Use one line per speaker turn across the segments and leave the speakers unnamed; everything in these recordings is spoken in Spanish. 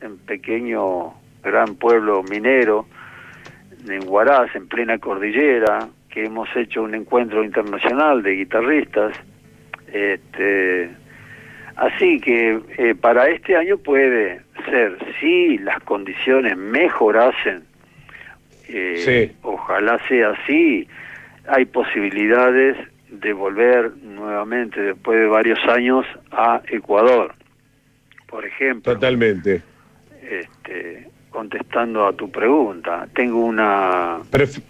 en pequeño, gran pueblo minero, en Huaraz, en plena cordillera, que hemos hecho un encuentro internacional de guitarristas. Este, así que eh, para este año puede ser, si las condiciones mejorasen, eh, ojalá sea así, hay posibilidades de volver nuevamente después de varios años a Ecuador, por ejemplo.
Totalmente.
Contestando a tu pregunta, tengo una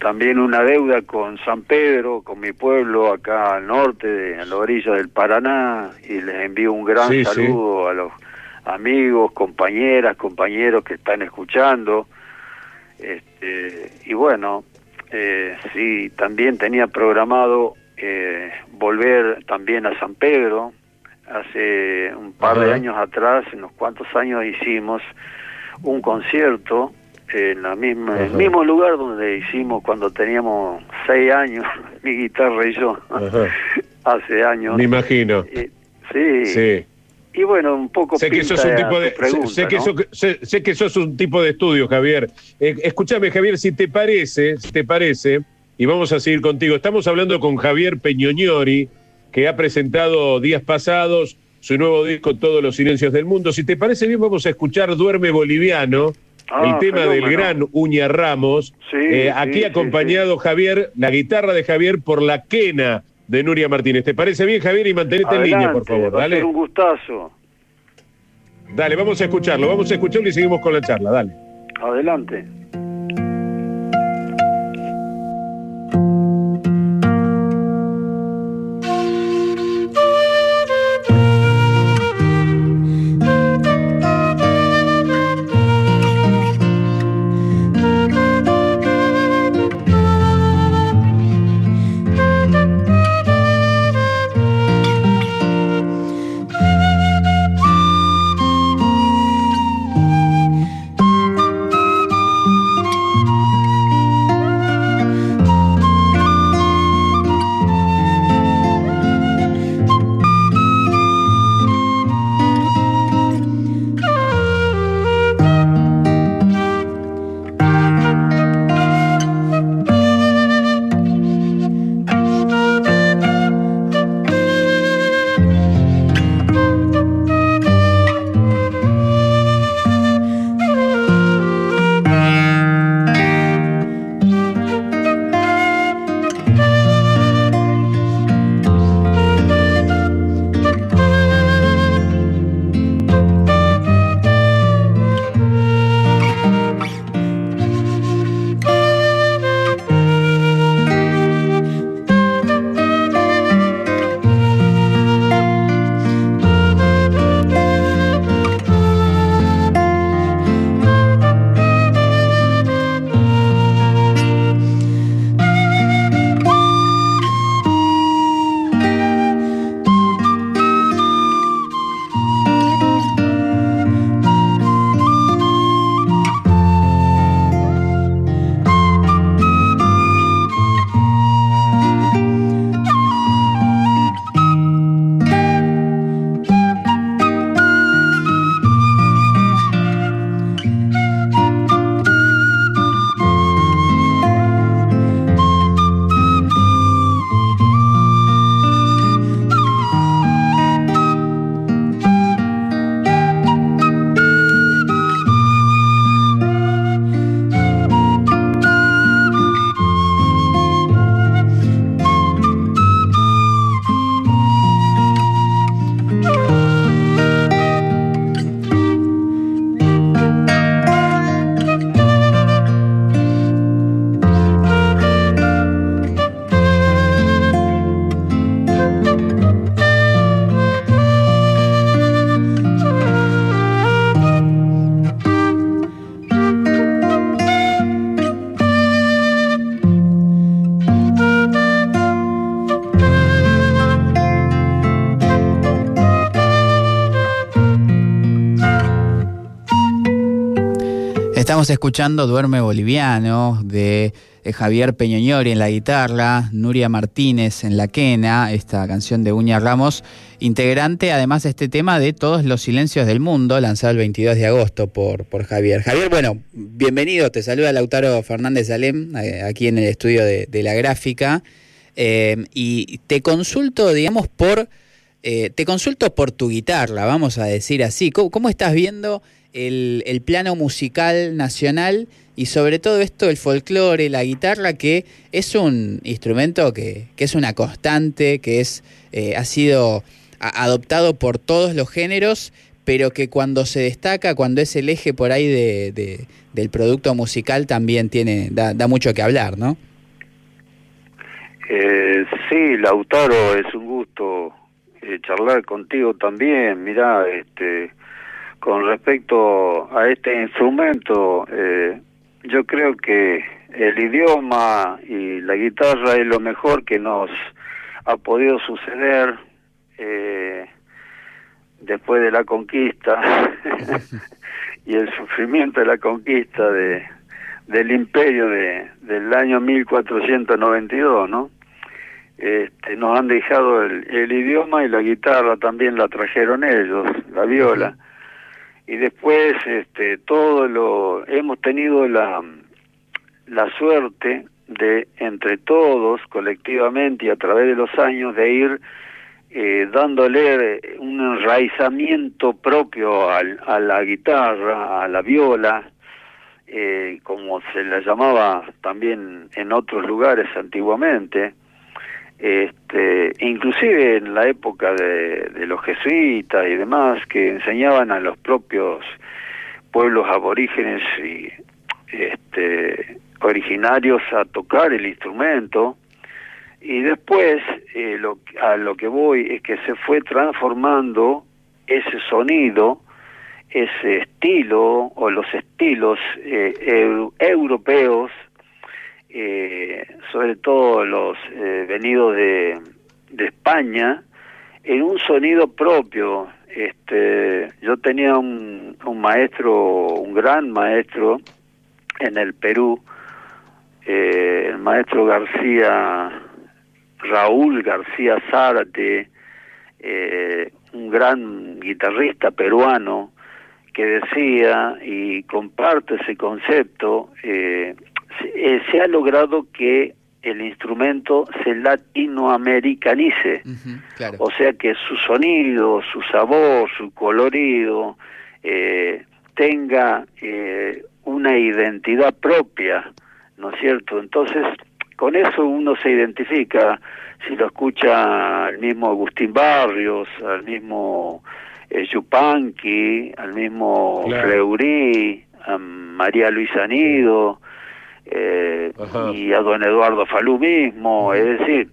también una deuda con San Pedro, con mi pueblo acá al norte, en la orilla del Paraná, y les envío un gran saludo a los amigos, compañeras, compañeros que están escuchando. Este, y bueno, eh, sí, también tenía programado eh, volver también a San Pedro. Hace un par de años atrás, unos cuantos años, hicimos un concierto en la misma, el mismo lugar donde hicimos cuando teníamos seis años, mi guitarra y yo, hace años.
Me imagino.
Eh, sí. sí. Y bueno, un poco
sé que sos un tipo de sé, que sé, que sos un tipo de estudio, Javier. Eh, escúchame, Javier, si te parece, si te parece, y vamos a seguir contigo. Estamos hablando con Javier Peñoñori, que ha presentado días pasados su nuevo disco Todos los Silencios del Mundo. Si te parece bien, vamos a escuchar Duerme Boliviano, ah, el tema del gran Uña Ramos. Eh, aquí acompañado Javier, la guitarra de Javier por la quena de Nuria Martínez. ¿Te parece bien, Javier? Y mantenete en línea, por favor.
Dale. un gustazo.
Dale, vamos a escucharlo, vamos a escucharlo y seguimos con la charla. Dale.
Adelante.
Estamos escuchando Duerme Boliviano de eh, Javier Peñoñori en la guitarra, Nuria Martínez en la quena, esta canción de Uña Ramos, integrante además de este tema de Todos los Silencios del Mundo, lanzado el 22 de agosto por, por Javier. Javier, bueno, bienvenido, te saluda Lautaro Fernández Alem, eh, aquí en el estudio de, la gráfica, eh, y te consulto, digamos, por... te consulto por tu guitarra, vamos a decir así. ¿Cómo, estás viendo el, el plano musical nacional y sobre todo esto, el folclore, la guitarra, que es un instrumento que, es una constante, que es, eh, ha sido adoptado por todos los géneros, pero que cuando se destaca, cuando es el eje por ahí de, del producto musical, también tiene da, mucho que hablar, ¿no?
Eh, sí, Lautaro, es un gusto eh, charlar contigo también. Mirá, este, con respecto a este instrumento, eh, yo creo que el idioma y la guitarra es lo mejor que nos ha podido suceder eh, después de la conquista y el sufrimiento de la conquista de del imperio de, del año 1492, ¿no? Este, nos han dejado el, el idioma y la guitarra también la trajeron ellos, la viola y después este todo lo hemos tenido la la suerte de entre todos colectivamente y a través de los años de ir eh, dándole un enraizamiento propio al, a la guitarra, a la viola, eh, como se la llamaba también en otros lugares antiguamente, este, inclusive en la época de, los jesuitas y demás, que enseñaban a los propios pueblos aborígenes y este, originarios a tocar el instrumento, y después eh, lo, a lo que voy es que se fue transformando ese sonido, ese estilo o los estilos eh, europeos eh, sobre todo los eh, venidos de, de España, en un sonido propio. Este, yo tenía un, un maestro, un gran maestro en el Perú, eh, el maestro García, Raúl García Zárate, eh, un gran guitarrista peruano, que decía, y comparte ese concepto, eh, eh, se ha logrado que el instrumento se latinoamericanice, o sea que su sonido, su sabor, su colorido eh, tenga eh, una identidad propia, ¿no es cierto? Entonces, con eso uno se identifica, si lo escucha al mismo Agustín Barrios, al mismo Yupanqui, al mismo Fleury, a María Luisa Nido, eh, y a don Eduardo Falú mismo, es decir,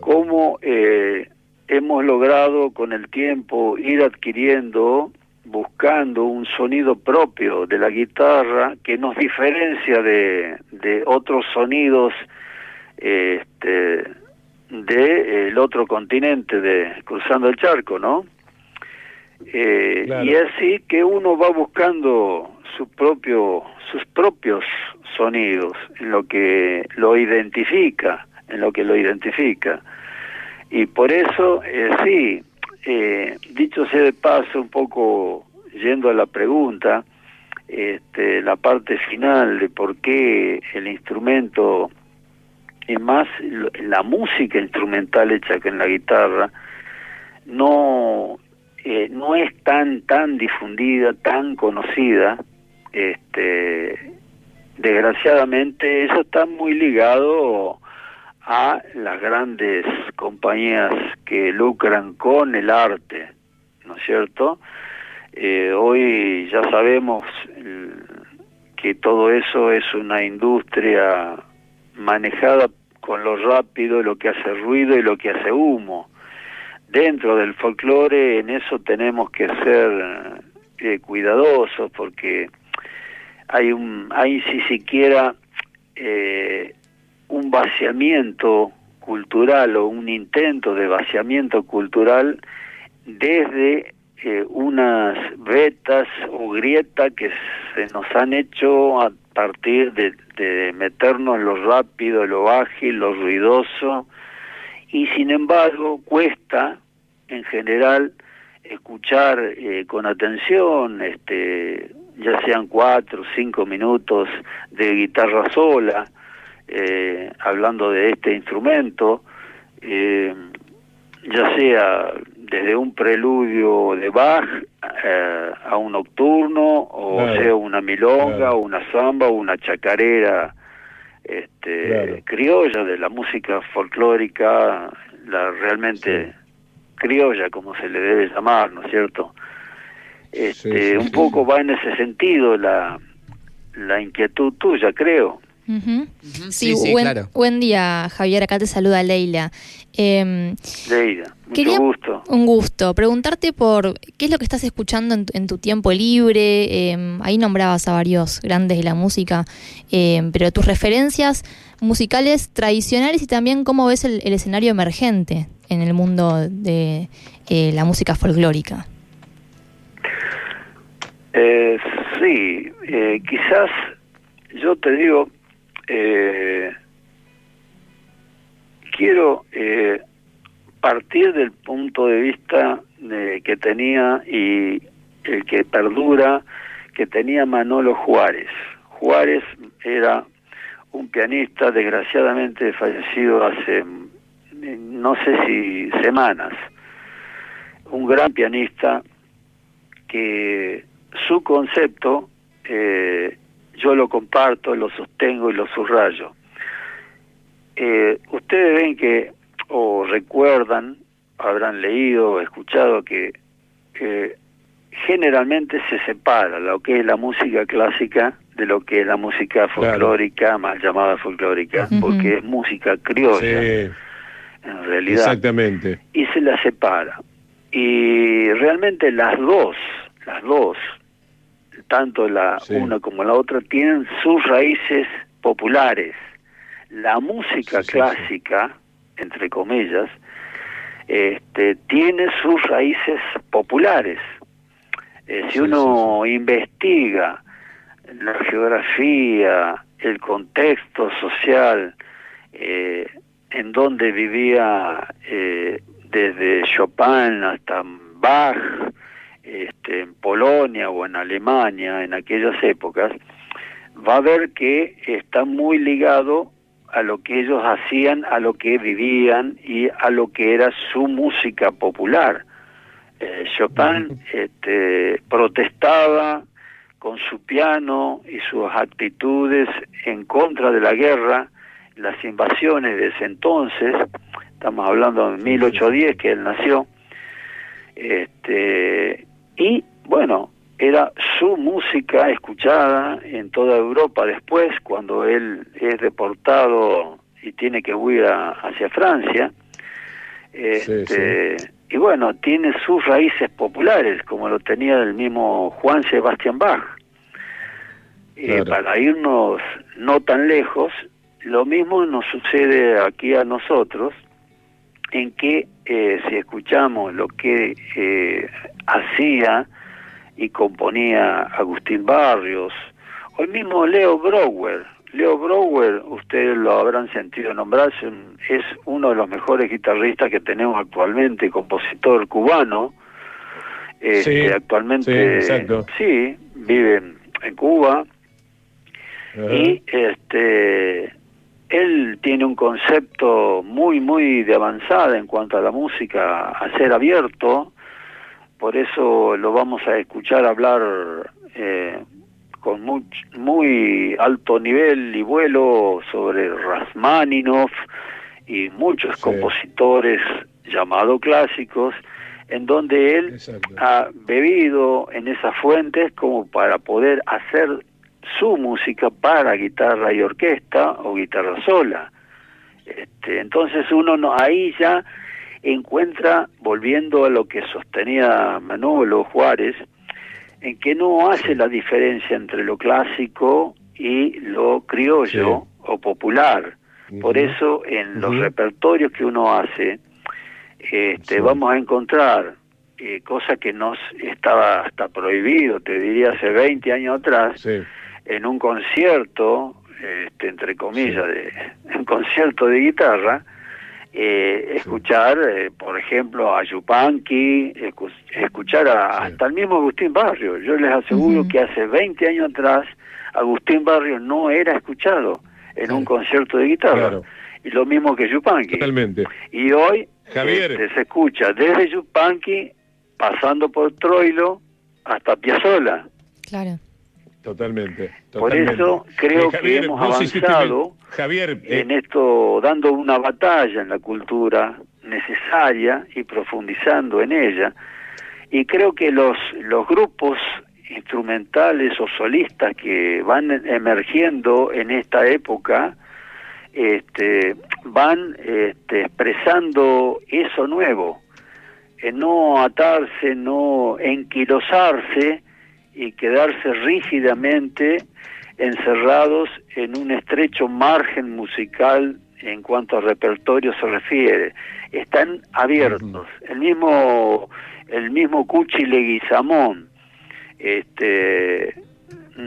cómo eh, hemos logrado con el tiempo ir adquiriendo, buscando un sonido propio de la guitarra que nos diferencia de, de otros sonidos este, de el otro continente de cruzando el charco, ¿no? Eh, y así que uno va buscando su propio sus propios sonidos, en lo que lo identifica, en lo que lo identifica. Y por eso, eh, sí, eh, dicho sea de paso, un poco yendo a la pregunta, este, la parte final de por qué el instrumento, y más la música instrumental hecha que en la guitarra, no, eh, no es tan, tan difundida, tan conocida, este, desgraciadamente eso está muy ligado a las grandes compañías que lucran con el arte, ¿no es cierto? Eh, hoy ya sabemos que todo eso es una industria manejada con lo rápido, lo que hace ruido y lo que hace humo. Dentro del folclore en eso tenemos que ser eh, cuidadosos porque hay un hay si siquiera eh, un vaciamiento cultural o un intento de vaciamiento cultural desde eh, unas vetas o grietas que se nos han hecho a partir de, de meternos lo rápido, lo ágil, lo ruidoso, y sin embargo cuesta en general escuchar eh, con atención, este, ya sean cuatro, cinco minutos de guitarra sola, eh, hablando de este instrumento, eh, ya sea desde un preludio de Bach a un nocturno, o sea una milonga, o una samba, una chacarera este, criolla de la música folclórica, la realmente criolla, como se le debe llamar, ¿no es cierto? Este, un poco va en ese sentido la, la inquietud tuya, creo.
Sí, buen, buen, día, Javier. Acá te saluda Leila.
Eh, Leila, mucho gusto.
Un gusto. Preguntarte por qué es lo que estás escuchando en, tu tiempo libre. Em, ahí nombrabas a varios grandes de la música, em, pero tus referencias musicales tradicionales y también cómo ves el, escenario emergente en el mundo de eh, la música folclórica.
Eh, sí, eh, quizás yo te digo, eh, quiero eh, partir del punto de vista que tenía y el que perdura, que tenía Manolo Juárez. Juárez era un pianista desgraciadamente fallecido hace no sé si semanas, un gran pianista que su concepto eh, yo lo comparto, lo sostengo y lo subrayo. Eh, ustedes ven que, o recuerdan, habrán leído o escuchado que generalmente se separa lo que es la música clásica de lo que es la música folclórica, más llamada folclórica, porque es música criolla, en realidad.
Exactamente.
Y se la separa. Y realmente las dos, las dos, tanto la una como la otra, tienen sus raíces populares. La música clásica, entre comillas, este, tiene sus raíces populares. Eh, si uno investiga la geografía, el contexto social, eh, en donde vivía eh, desde Chopin hasta Bach, este, en Polonia o en Alemania en aquellas épocas, va a ver que está muy ligado a lo que ellos hacían, a lo que vivían y a lo que era su música popular. Eh, Chopin este, protestaba con su piano y sus actitudes en contra de la guerra, las invasiones de ese entonces, estamos hablando de 1810 que él nació, este, y bueno, era su música escuchada en toda Europa después, cuando él es deportado y tiene que huir hacia Francia. Este, y bueno, tiene sus raíces populares, como lo tenía el mismo Juan Sebastián Bach. Eh, para irnos no tan lejos, lo mismo nos sucede aquí a nosotros, en que eh, si escuchamos lo que eh, hacía y componía Agustín Barrios, el mismo Leo Brower, Leo Brower, ustedes lo habrán sentido nombrar, es uno de los mejores guitarristas que tenemos actualmente, compositor cubano. Este, sí, actualmente sí, vive en Cuba. Y este él tiene un concepto muy, muy de avanzada en cuanto a la música, a ser abierto, por eso lo vamos a escuchar hablar eh, con muy, muy alto nivel y vuelo sobre Rasmaninov y muchos compositores llamados clásicos, en donde él ha bebido en esas fuentes como para poder hacer su música para guitarra y orquesta o guitarra sola. Este, entonces uno no, ahí ya encuentra, volviendo a lo que sostenía Manolo Juárez, en que no hace la diferencia entre lo clásico y lo criollo o popular. Por eso en los repertorios que uno hace, este, vamos a encontrar eh, cosa que no estaba hasta prohibido, te diría hace 20 años atrás, en un concierto, este, entre comillas, de, un concierto de guitarra, eh, escuchar, eh, por ejemplo, a Yupanqui, escuchar a, hasta el mismo Agustín Barrio. Yo les aseguro que hace 20 años atrás Agustín Barrio no era escuchado en un concierto de guitarra. Y lo mismo que Yupanqui.
Totalmente.
Y hoy este, se escucha desde Yupanqui, pasando por Troilo, hasta Piazzola.
Claro.
Totalmente,
Por eso creo eh, que hemos avanzado
Javier,
eh, en esto, dando una batalla en la cultura necesaria y profundizando en ella. Y creo que los, los grupos instrumentales o solistas que van emergiendo en esta época este, van este, expresando eso nuevo, en no atarse, no enquilosarse y quedarse rígidamente encerrados en un estrecho margen musical en cuanto a repertorio se refiere. Están abiertos. El mismo el mismo Cuchi Leguizamón este,